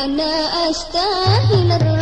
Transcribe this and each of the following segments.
أنا أستاهل الراوي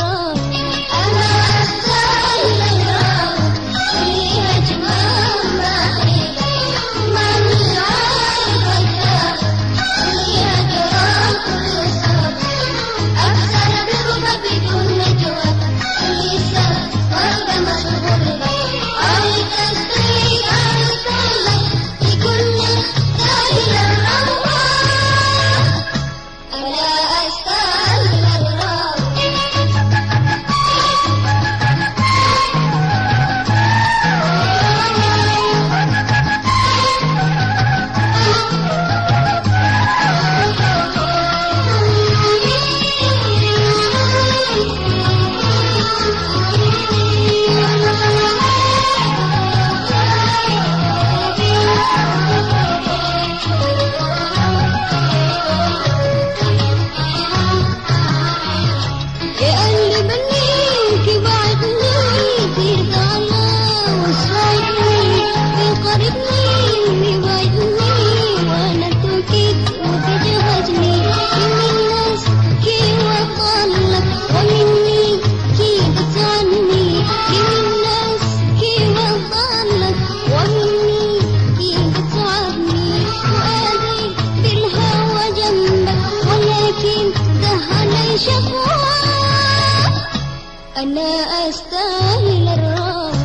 أنا أستاهل الراحة